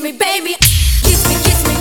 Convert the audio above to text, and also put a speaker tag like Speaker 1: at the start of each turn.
Speaker 1: me, baby. Kiss me, kiss me.